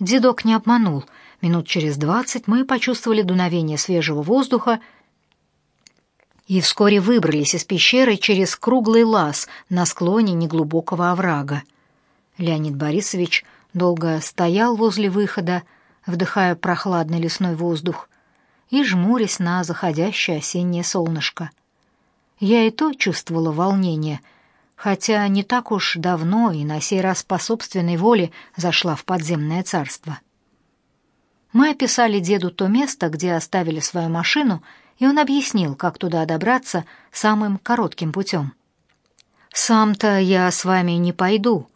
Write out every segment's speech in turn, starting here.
Дедок не обманул. Минут через двадцать мы почувствовали дуновение свежего воздуха и вскоре выбрались из пещеры через круглый лаз на склоне неглубокого оврага. Леонид Борисович долго стоял возле выхода, вдыхая прохладный лесной воздух и жмурясь на заходящее осеннее солнышко. Я и то чувствовала волнение, хотя не так уж давно и на сей раз по собственной воле зашла в подземное царство. Мы описали деду то место, где оставили свою машину, и он объяснил, как туда добраться самым коротким путем. «Сам-то я с вами не пойду.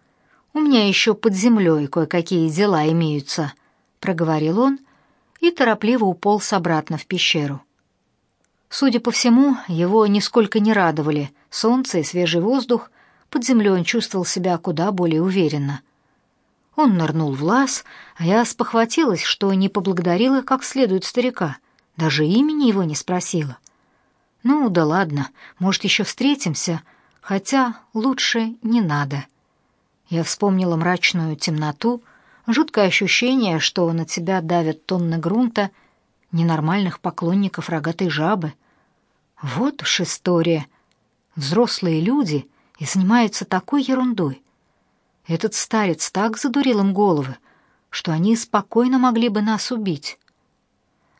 У меня еще под землей кое-какие дела имеются», — проговорил он и торопливо уполз обратно в пещеру. Судя по всему, его нисколько не радовали солнце и свежий воздух, под землей он чувствовал себя куда более уверенно. Он нырнул в лаз, а я спохватилась, что не поблагодарила как следует старика, даже имени его не спросила. Ну, да ладно, может, еще встретимся, хотя лучше не надо. Я вспомнила мрачную темноту, жуткое ощущение, что на тебя давят тонны грунта, ненормальных поклонников рогатой жабы. Вот уж история. Взрослые люди и занимаются такой ерундой. Этот старец так задурил им головы, что они спокойно могли бы нас убить.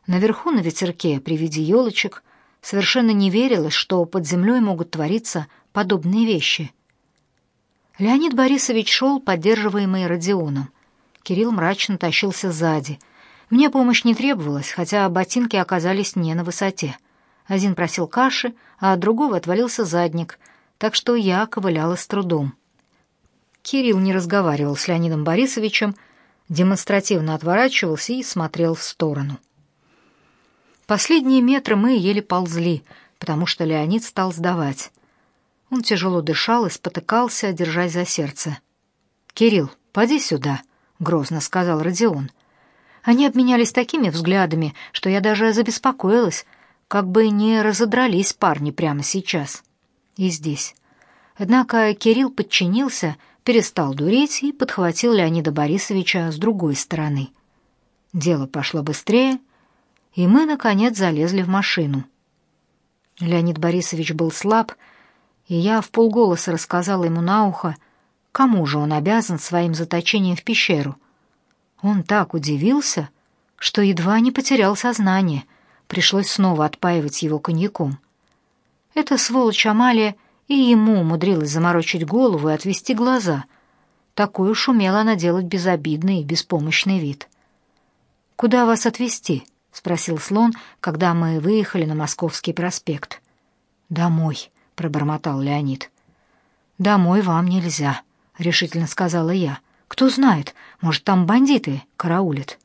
Наверху на ветерке при виде елочек совершенно не верилось, что под землей могут твориться подобные вещи. Леонид Борисович шел, поддерживаемый Родионом. Кирилл мрачно тащился сзади. Мне помощь не требовалась, хотя ботинки оказались не на высоте. Один просил каши, а от другого отвалился задник, так что я ковыляла с трудом. Кирилл не разговаривал с Леонидом Борисовичем, демонстративно отворачивался и смотрел в сторону. Последние метры мы еле ползли, потому что Леонид стал сдавать. Он тяжело дышал и спотыкался, держась за сердце. «Кирилл, поди сюда», — грозно сказал Родион. Они обменялись такими взглядами, что я даже забеспокоилась, как бы не разодрались парни прямо сейчас. И здесь. Однако Кирилл подчинился перестал дуреть и подхватил Леонида Борисовича с другой стороны. Дело пошло быстрее, и мы, наконец, залезли в машину. Леонид Борисович был слаб, и я в полголоса рассказала ему на ухо, кому же он обязан своим заточением в пещеру. Он так удивился, что едва не потерял сознание, пришлось снова отпаивать его коньяком. Эта сволочь Амалия и ему умудрилась заморочить голову и отвести глаза. Такой уж умела она делать безобидный и беспомощный вид. «Куда вас отвезти?» — спросил слон, когда мы выехали на Московский проспект. «Домой», — пробормотал Леонид. «Домой вам нельзя», — решительно сказала я. «Кто знает, может, там бандиты караулят».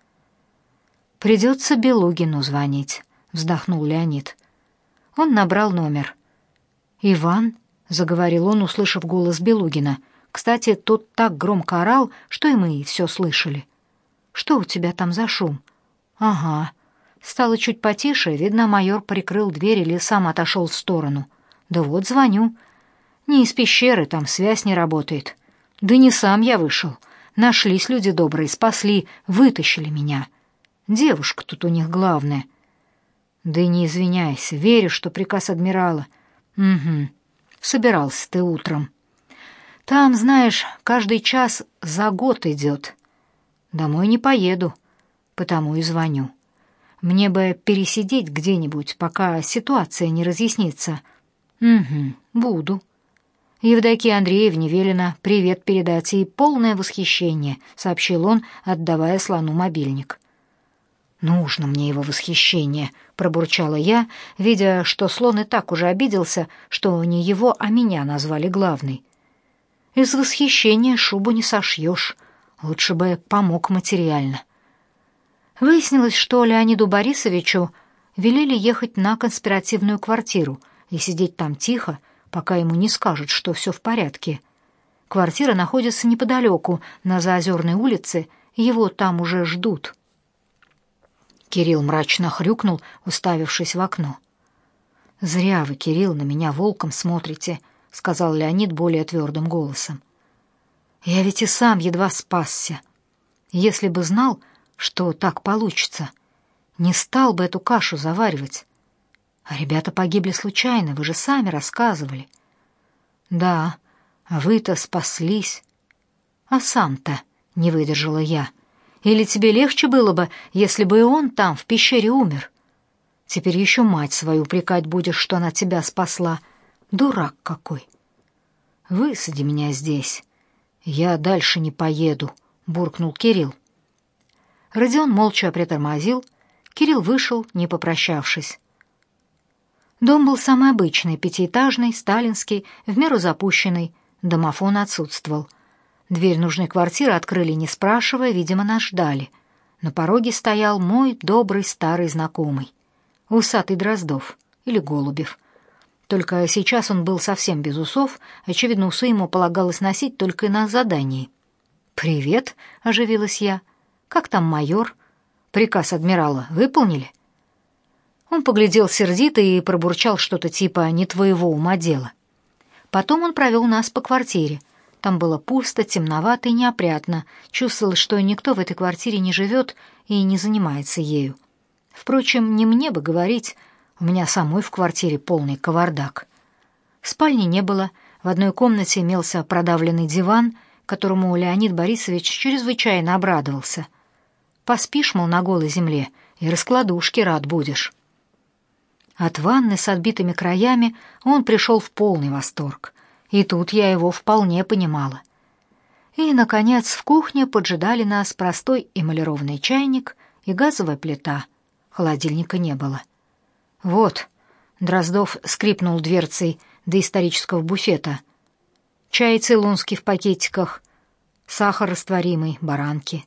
«Придется Белугину звонить», — вздохнул Леонид. Он набрал номер. «Иван?» — заговорил он, услышав голос Белугина. Кстати, тот так громко орал, что и мы все слышали. «Что у тебя там за шум?» «Ага». Стало чуть потише, видно, майор прикрыл дверь или сам отошел в сторону. «Да вот звоню. Не из пещеры, там связь не работает. Да не сам я вышел. Нашлись люди добрые, спасли, вытащили меня. Девушка тут у них главная». «Да и не извиняйся, верю, что приказ адмирала». «Угу собирался ты утром. Там, знаешь, каждый час за год идет. Домой не поеду, потому и звоню. Мне бы пересидеть где-нибудь, пока ситуация не разъяснится. Угу, буду. Евдокии Андреевне велено привет передать и полное восхищение, сообщил он, отдавая слону мобильник. «Нужно мне его восхищение», — пробурчала я, видя, что слон и так уже обиделся, что не его, а меня назвали главной. «Из восхищения шубу не сошьешь. Лучше бы помог материально». Выяснилось, что Леониду Борисовичу велели ехать на конспиративную квартиру и сидеть там тихо, пока ему не скажут, что все в порядке. Квартира находится неподалеку, на Заозерной улице, его там уже ждут. Кирилл мрачно хрюкнул, уставившись в окно. «Зря вы, Кирилл, на меня волком смотрите», — сказал Леонид более твердым голосом. «Я ведь и сам едва спасся. Если бы знал, что так получится, не стал бы эту кашу заваривать. А ребята погибли случайно, вы же сами рассказывали. Да, а вы-то спаслись. А сам-то не выдержала я. Или тебе легче было бы, если бы и он там, в пещере, умер? Теперь еще мать свою упрекать будешь, что она тебя спасла. Дурак какой. Высади меня здесь. Я дальше не поеду, буркнул Кирилл. Родион молча притормозил. Кирилл вышел, не попрощавшись. Дом был самый обычный, пятиэтажный, сталинский, в меру запущенный. Домофон отсутствовал. Дверь нужной квартиры открыли, не спрашивая, видимо, нас ждали. На пороге стоял мой добрый старый знакомый. Усатый Дроздов или Голубев. Только сейчас он был совсем без усов, очевидно, усы ему полагалось носить только на задании. «Привет», — оживилась я. «Как там майор? Приказ адмирала выполнили?» Он поглядел сердито и пробурчал что-то типа «не твоего ума дело». Потом он провел нас по квартире. Там было пусто, темновато и неопрятно. Чувствовалось, что никто в этой квартире не живет и не занимается ею. Впрочем, не мне бы говорить, у меня самой в квартире полный кавардак. Спальни не было, в одной комнате имелся продавленный диван, которому Леонид Борисович чрезвычайно обрадовался. «Поспишь, мол, на голой земле, и раскладушки рад будешь». От ванны с отбитыми краями он пришел в полный восторг, и тут я его вполне понимала. И, наконец, в кухне поджидали нас простой эмалированный чайник и газовая плита. Холодильника не было. «Вот», — Дроздов скрипнул дверцей до исторического буфета. «Чай цейлонский в пакетиках, сахар растворимый, баранки».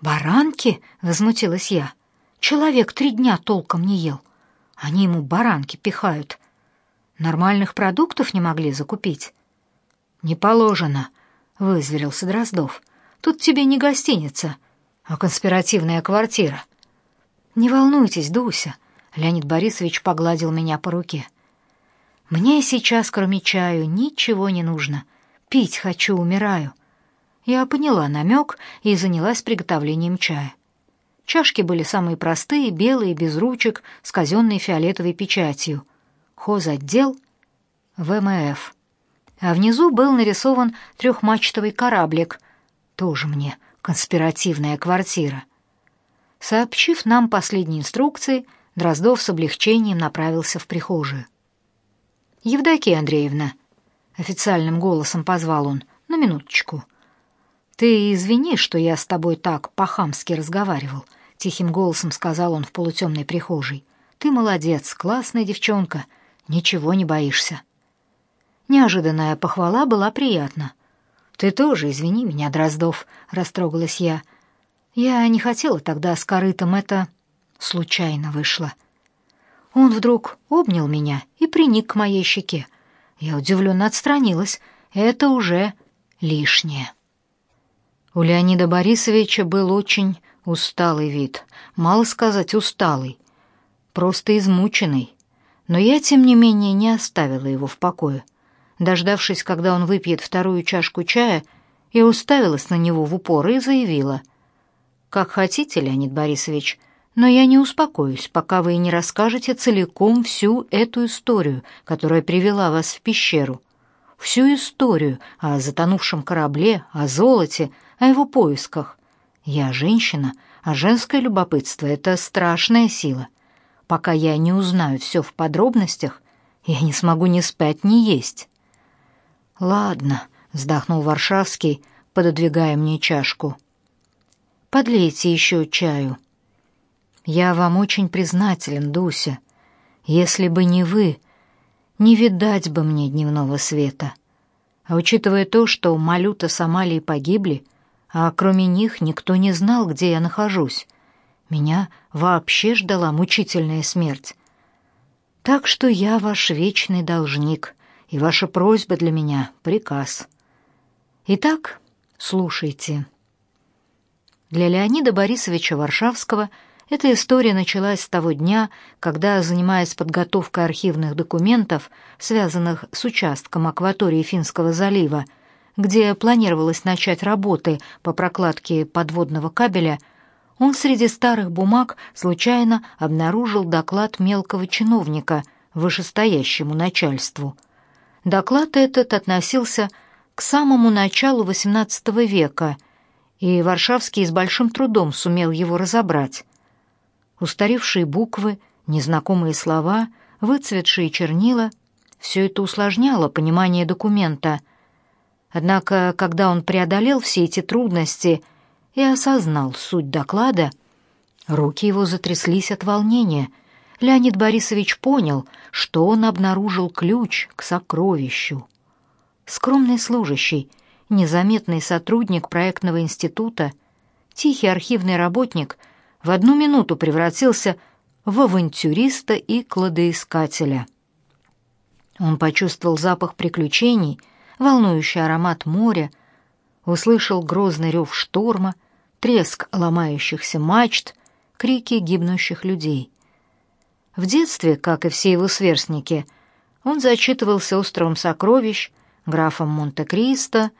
«Баранки?» — возмутилась я. «Человек три дня толком не ел». Они ему баранки пихают. Нормальных продуктов не могли закупить. Не положено, вызверился Дроздов. Тут тебе не гостиница, а конспиративная квартира. Не волнуйтесь, Дуся, Леонид Борисович погладил меня по руке. Мне сейчас, кроме чаю, ничего не нужно. Пить хочу, умираю. Я поняла намек и занялась приготовлением чая. Чашки были самые простые, белые, без ручек, с казенной фиолетовой печатью. Хозотдел ВМФ. А внизу был нарисован трехмачтовый кораблик. Тоже мне конспиративная квартира. Сообщив нам последние инструкции, Дроздов с облегчением направился в прихожую. «Евдокия Андреевна», — официальным голосом позвал он, — «на минуточку». «Ты извини, что я с тобой так по-хамски разговаривал», — тихим голосом сказал он в полутемной прихожей. «Ты молодец, классная девчонка, ничего не боишься». Неожиданная похвала была приятна. «Ты тоже извини меня, Дроздов», — растрогалась я. «Я не хотела тогда с корытом, это случайно вышло». Он вдруг обнял меня и приник к моей щеке. Я удивленно отстранилась. Это уже лишнее. У Леонида Борисовича был очень усталый вид. Мало сказать усталый, просто измученный. Но я, тем не менее, не оставила его в покое. Дождавшись, когда он выпьет вторую чашку чая, я уставилась на него в упор и заявила. «Как хотите, Леонид Борисович, но я не успокоюсь, пока вы не расскажете целиком всю эту историю, которая привела вас в пещеру. Всю историю о затонувшем корабле, о золоте, о его поисках. Я женщина, а женское любопытство — это страшная сила. Пока я не узнаю все в подробностях, я не смогу ни спать, ни есть. «Ладно», — вздохнул Варшавский, пододвигая мне чашку. «Подлейте еще чаю». «Я вам очень признателен, Дуся. Если бы не вы, не видать бы мне дневного света. А учитывая то, что Малюта с Амалией погибли, — а кроме них никто не знал, где я нахожусь. Меня вообще ждала мучительная смерть. Так что я ваш вечный должник, и ваша просьба для меня — приказ. Итак, слушайте. Для Леонида Борисовича Варшавского эта история началась с того дня, когда, занимаясь подготовкой архивных документов, связанных с участком акватории Финского залива, где планировалось начать работы по прокладке подводного кабеля, он среди старых бумаг случайно обнаружил доклад мелкого чиновника вышестоящему начальству. Доклад этот относился к самому началу XVIII века, и Варшавский с большим трудом сумел его разобрать. Устаревшие буквы, незнакомые слова, выцветшие чернила — все это усложняло понимание документа. Однако, когда он преодолел все эти трудности — и осознал суть доклада, руки его затряслись от волнения. Леонид Борисович понял, что он обнаружил ключ к сокровищу. Скромный служащий, незаметный сотрудник проектного института, тихий архивный работник в одну минуту превратился в авантюриста и кладоискателя. Он почувствовал запах приключений, волнующий аромат моря, услышал грозный рев шторма — треск ломающихся мачт, крики гибнущих людей. В детстве, как и все его сверстники, он зачитывался островом сокровищ, графом Монте-Кристо,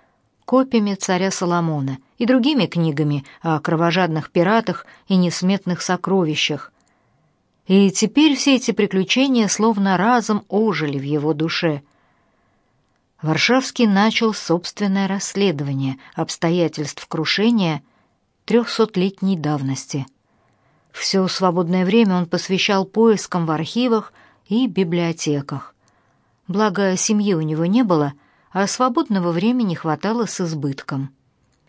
копиями царя Соломона и другими книгами о кровожадных пиратах и несметных сокровищах. И теперь все эти приключения словно разом ожили в его душе. Варшавский начал собственное расследование обстоятельств крушения – трехсотлетней давности. Все свободное время он посвящал поискам в архивах и библиотеках. Благо, семьи у него не было, а свободного времени хватало с избытком.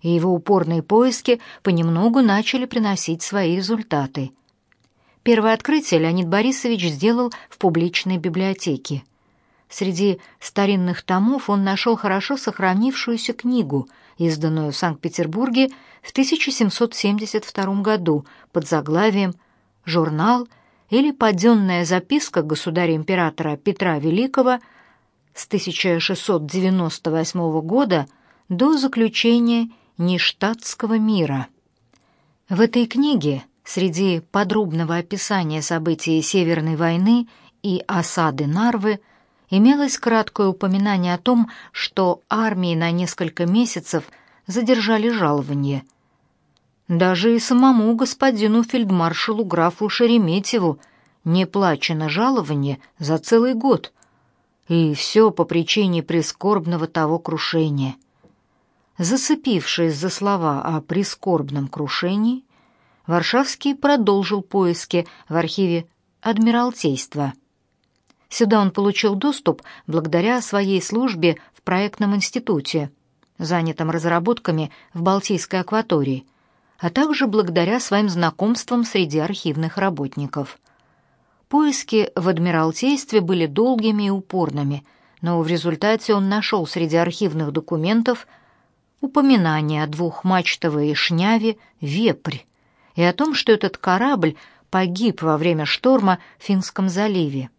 И его упорные поиски понемногу начали приносить свои результаты. Первое открытие Леонид Борисович сделал в публичной библиотеке. Среди старинных томов он нашел хорошо сохранившуюся книгу, изданную в Санкт-Петербурге в 1772 году под заглавием «Журнал» или «Паденная записка государя-императора Петра Великого» с 1698 года до заключения Ништадтского мира. В этой книге среди подробного описания событий Северной войны и осады Нарвы имелось краткое упоминание о том, что армии на несколько месяцев задержали жалование – даже и самому господину фельдмаршалу графу Шереметьеву не плачено жалование за целый год. И все по причине прискорбного того крушения. Зацепившись за слова о прискорбном крушении, Варшавский продолжил поиски в архиве Адмиралтейства. Сюда он получил доступ благодаря своей службе в проектном институте, занятом разработками в Балтийской акватории – а также благодаря своим знакомствам среди архивных работников. Поиски в Адмиралтействе были долгими и упорными, но в результате он нашел среди архивных документов упоминание о двухмачтовой шняве «Вепрь» и о том, что этот корабль погиб во время шторма в Финском заливе.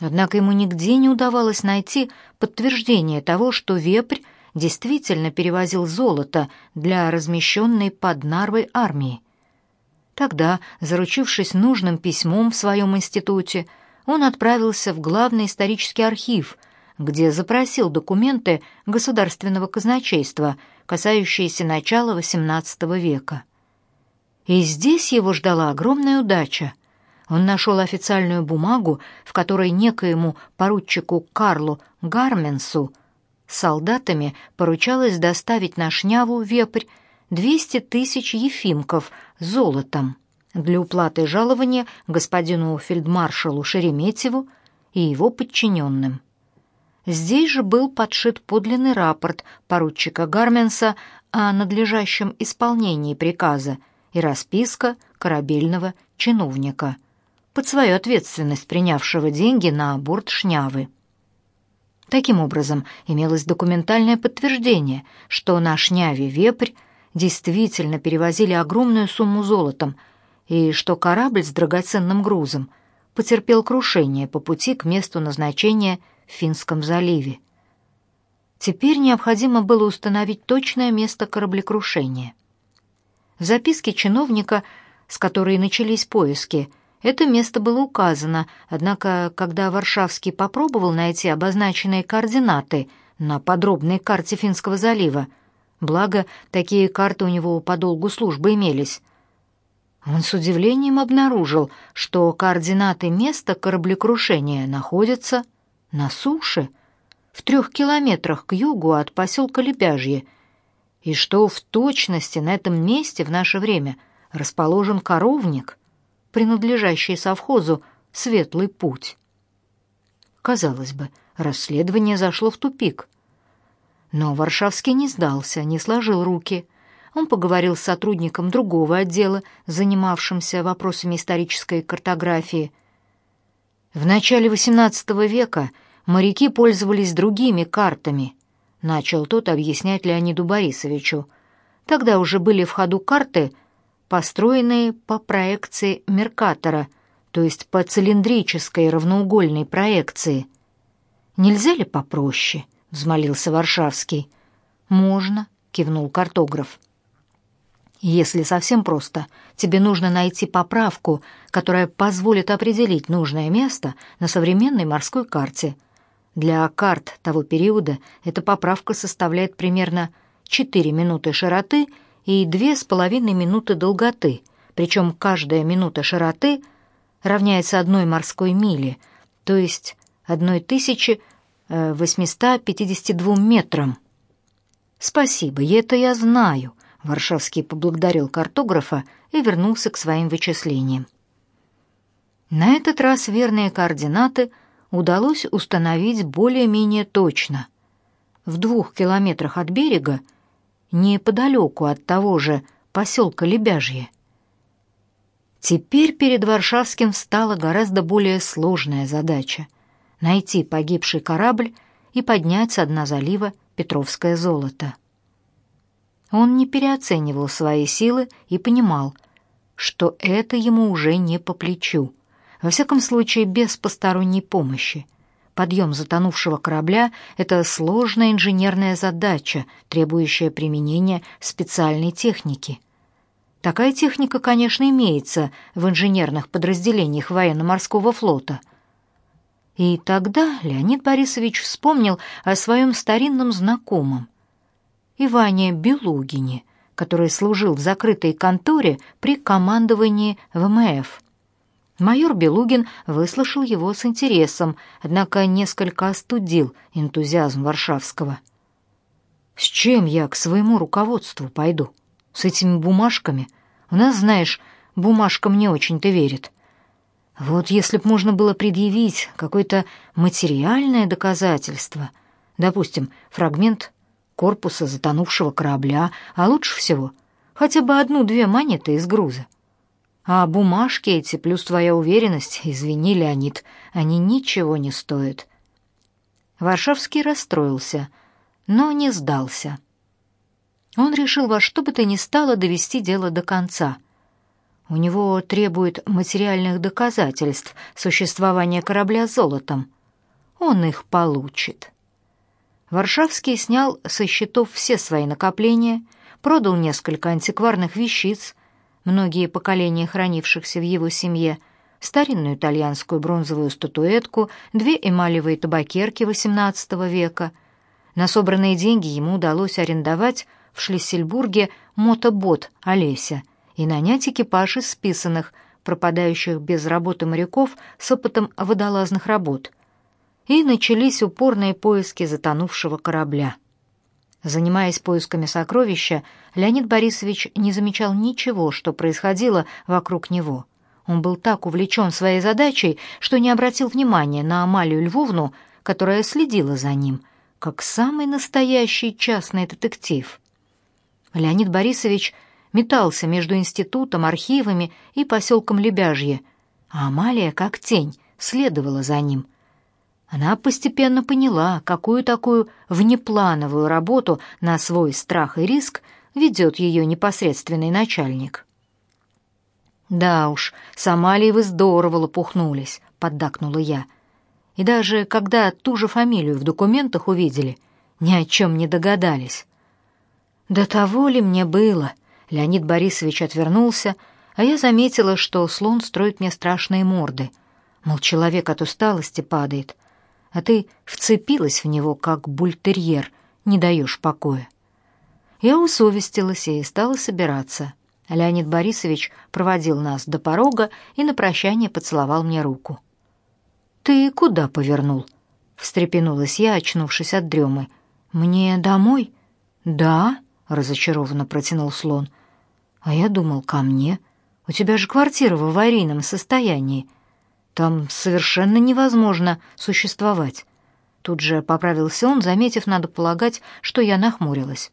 Однако ему нигде не удавалось найти подтверждение того, что «Вепрь» действительно перевозил золото для размещенной под Нарвой армии. Тогда, заручившись нужным письмом в своем институте, он отправился в главный исторический архив, где запросил документы государственного казначейства, касающиеся начала XVIII века. И здесь его ждала огромная удача. Он нашел официальную бумагу, в которой некоему поручику Карлу Гарменсу солдатами поручалось доставить на Шняву вепрь 200 тысяч ефимков золотом для уплаты жалования господину фельдмаршалу Шереметьеву и его подчиненным. Здесь же был подшит подлинный рапорт поручика Гарменса о надлежащем исполнении приказа и расписка корабельного чиновника, под свою ответственность принявшего деньги на борт Шнявы. Таким образом, имелось документальное подтверждение, что на шняве «Вепрь» действительно перевозили огромную сумму золотом, и что корабль с драгоценным грузом потерпел крушение по пути к месту назначения в Финском заливе. Теперь необходимо было установить точное место кораблекрушения. В записке чиновника, с которой начались поиски, это место было указано, однако, когда Варшавский попробовал найти обозначенные координаты на подробной карте Финского залива. Благо, такие карты у него по долгу службы имелись. Он с удивлением обнаружил, что координаты места кораблекрушения находятся на суше, в трех километрах к югу от поселка Лебяжье, и что в точности на этом месте в наше время расположен коровник, принадлежащий совхозу «Светлый путь». Казалось бы, расследование зашло в тупик. Но Варшавский не сдался, не сложил руки. Он поговорил с сотрудником другого отдела, занимавшимся вопросами исторической картографии. В начале XVIII века моряки пользовались другими картами, начал тот объяснять Леониду Борисовичу. Тогда уже были в ходу карты, построенные по проекции Меркатора, то есть по цилиндрической равноугольной проекции. Нельзя ли попроще? взмолился Варшавский. Можно, кивнул картограф. Если совсем просто, тебе нужно найти поправку, которая позволит определить нужное место на современной морской карте. Для карт того периода эта поправка составляет примерно 4 минуты широты и 2,5 минуты долготы, причем каждая минута широты равняется одной морской миле, то есть 1852 метрам. Спасибо, это я знаю, Варшавский поблагодарил картографа и вернулся к своим вычислениям. На этот раз верные координаты удалось установить более-менее точно. В двух километрах от берега, неподалеку от того же поселка Лебяжье. Теперь перед Варшавским стала гораздо более сложная задача — найти погибший корабль и поднять с дна залива Петровское золото. Он не переоценивал свои силы и понимал, что это ему уже не по плечу. Во всяком случае, без посторонней помощи. Подъем затонувшего корабля — это сложная инженерная задача, требующая применения специальной техники. Такая техника, конечно, имеется в инженерных подразделениях военно-морского флота. И тогда Леонид Борисович вспомнил о своем старинном знакомом, Иване Белугине, который служил в закрытой конторе при командовании ВМФ. Майор Белугин выслушал его с интересом, однако несколько остудил энтузиазм Варшавского. «С чем я к своему руководству пойду? С этими бумажками? У нас, знаешь, бумажкам не очень-то верит. Вот если б можно было предъявить какое-то материальное доказательство, допустим, фрагмент корпуса затонувшего корабля, а лучше всего хотя бы одну-две монеты из груза. А бумажки эти плюс твоя уверенность, извини, Леонид, они ничего не стоят. Варшавский расстроился, но не сдался. Он решил во что бы то ни стало довести дело до конца. У него требует материальных доказательств существования корабля золотом. Он их получит. Варшавский снял со счетов все свои накопления, продал несколько антикварных вещиц, многие поколения хранившихся в его семье, старинную итальянскую бронзовую статуэтку, две эмалевые табакерки XVIII века. На собранные деньги ему удалось арендовать в Шлиссельбурге мотобот Олеся и нанять экипаж из списанных, пропадающих без работы моряков с опытом водолазных работ — и начались упорные поиски затонувшего корабля. Занимаясь поисками сокровища, Леонид Борисович не замечал ничего, что происходило вокруг него. Он был так увлечен своей задачей, что не обратил внимания на Амалию Львовну, которая следила за ним, как самый настоящий частный детектив. Леонид Борисович метался между институтом, архивами и поселком Лебяжье, а Амалия, как тень, следовала за ним — она постепенно поняла, какую такую внеплановую работу на свой страх и риск ведет ее непосредственный начальник. «Да уж, с Амалией вы здорово лопухнулись», — поддакнула я. «И даже когда ту же фамилию в документах увидели, ни о чем не догадались». «Да того ли мне было?» — Леонид Борисович отвернулся, а я заметила, что слон строит мне страшные морды. Мол, человек от усталости падает, а ты вцепилась в него, как бультерьер, не даешь покоя. Я усовестилась и стала собираться. Леонид Борисович проводил нас до порога и на прощание поцеловал мне руку. «Ты куда повернул?» — встрепенулась я, очнувшись от дремы. «Мне домой?» «Да», — разочарованно протянул слон. «А я думал, ко мне. У тебя же квартира в аварийном состоянии. Там совершенно невозможно существовать». Тут же поправился он, заметив, надо полагать, что я нахмурилась.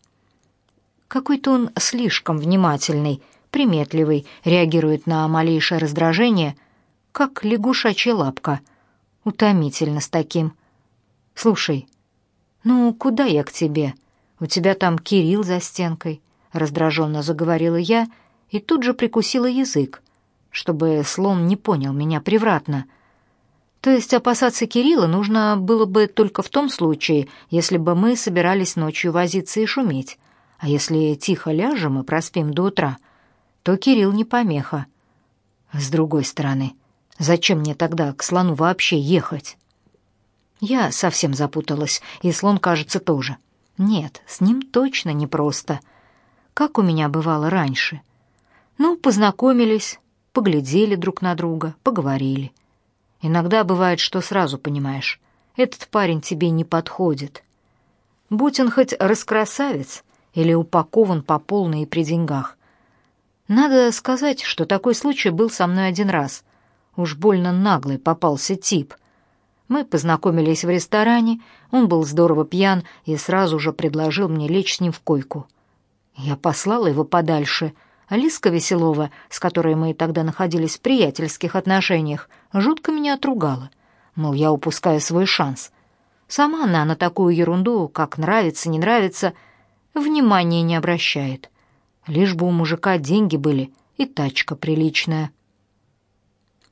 Какой-то он слишком внимательный, приметливый, реагирует на малейшее раздражение, как лягушачья лапка. Утомительно с таким. Слушай, ну куда я к тебе? У тебя там Кирилл за стенкой, раздраженно заговорила я и тут же прикусила язык, чтобы слон не понял меня превратно. То есть опасаться Кирилла нужно было бы только в том случае, если бы мы собирались ночью возиться и шуметь. А если тихо ляжем и проспим до утра, то Кирилл не помеха. С другой стороны, зачем мне тогда к слону вообще ехать? Я совсем запуталась, и слон, кажется, тоже. Нет, с ним точно непросто. Как у меня бывало раньше. Ну, познакомились, поглядели друг на друга, поговорили. Иногда бывает, что сразу понимаешь, этот парень тебе не подходит. Будь он хоть раскрасавец, или упакован по полной и при деньгах. Надо сказать, что такой случай был со мной один раз. Уж больно наглый попался тип. Мы познакомились в ресторане, он был здорово пьян и сразу же предложил мне лечь с ним в койку. Я послала его подальше. Алиска Веселова, с которой мы тогда находились в приятельских отношениях, жутко меня отругала. Мол, я упускаю свой шанс. Сама она на такую ерунду, как нравится, не нравится — внимания не обращает. Лишь бы у мужика деньги были и тачка приличная.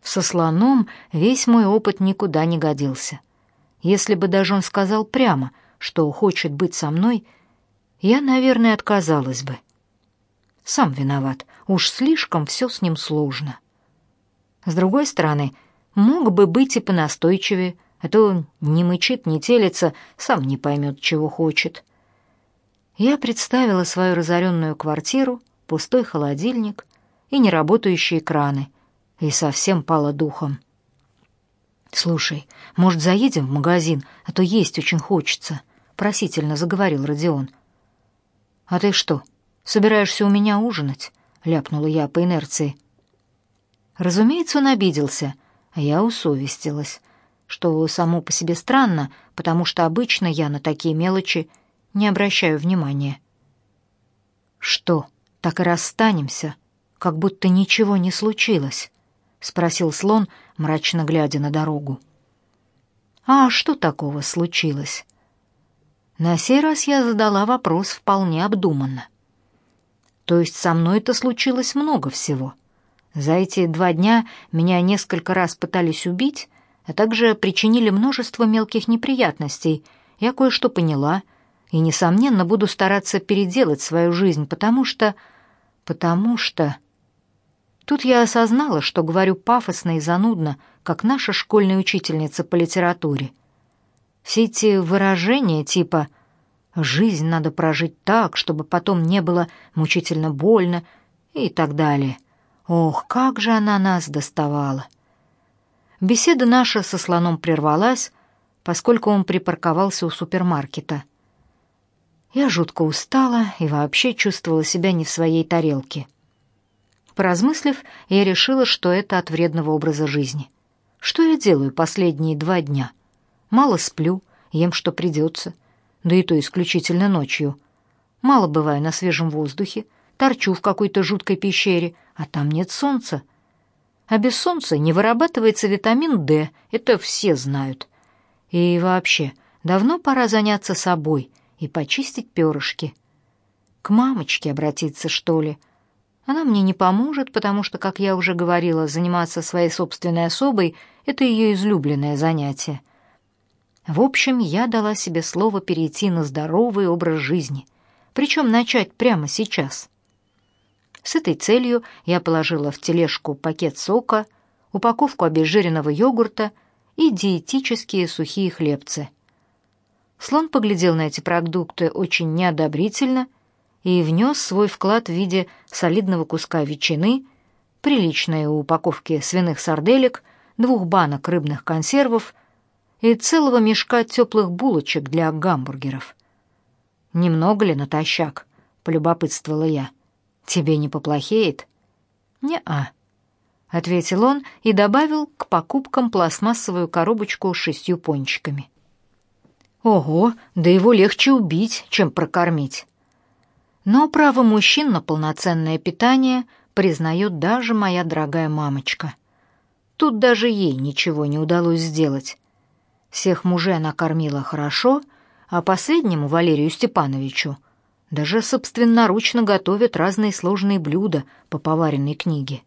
Со слоном весь мой опыт никуда не годился. Если бы даже он сказал прямо, что хочет быть со мной, я, наверное, отказалась бы. Сам виноват, уж слишком все с ним сложно. С другой стороны, мог бы быть и понастойчивее, а то не мычит, не телится, сам не поймет, чего хочет. Я представила свою разоренную квартиру, пустой холодильник и неработающие краны, и совсем пала духом. «Слушай, может, заедем в магазин, а то есть очень хочется», — просительно заговорил Родион. «А ты что, собираешься у меня ужинать?» — ляпнула я по инерции. Разумеется, он обиделся, а я усовестилась, что само по себе странно, потому что обычно я на такие мелочи не обращаю внимания. Что, так и расстанемся, как будто ничего не случилось? спросил слон, мрачно глядя на дорогу. А что такого случилось? На сей раз я задала вопрос вполне обдуманно. То есть со мной это случилось много всего. За эти два дня меня несколько раз пытались убить, а также причинили множество мелких неприятностей. Я кое-что поняла — и, несомненно, буду стараться переделать свою жизнь, потому что... потому что... Тут я осознала, что говорю пафосно и занудно, как наша школьная учительница по литературе. Все эти выражения типа «жизнь надо прожить так, чтобы потом не было мучительно больно» и так далее. Ох, как же она нас доставала! Беседа наша со слоном прервалась, поскольку он припарковался у супермаркета. Я жутко устала и вообще чувствовала себя не в своей тарелке. Поразмыслив, я решила, что это от вредного образа жизни. Что я делаю последние два дня? Мало сплю, ем, что придется, да и то исключительно ночью. Мало бываю на свежем воздухе, торчу в какой-то жуткой пещере, а там нет солнца. А без солнца не вырабатывается витамин D, это все знают. И вообще, давно пора заняться собой, и почистить перышки. К мамочке обратиться, что ли? Она мне не поможет, потому что, как я уже говорила, заниматься своей собственной особой — это ее излюбленное занятие. В общем, я дала себе слово перейти на здоровый образ жизни, причем начать прямо сейчас. С этой целью я положила в тележку пакет сока, упаковку обезжиренного йогурта и диетические сухие хлебцы. Слон поглядел на эти продукты очень неодобрительно и внес свой вклад в виде солидного куска ветчины, приличной упаковки свиных сарделек, двух банок рыбных консервов и целого мешка теплых булочек для гамбургеров. «Немного ли натощак?» — полюбопытствовала я. «Тебе не поплохеет?» «Не-а», — ответил он и добавил к покупкам пластмассовую коробочку с шестью пончиками. «Ого, да его легче убить, чем прокормить». Но право мужчин на полноценное питание признает даже моя дорогая мамочка. Тут даже ей ничего не удалось сделать. Всех мужей она кормила хорошо, а последнему, Валерию Степановичу, даже собственноручно готовят разные сложные блюда по поваренной книге.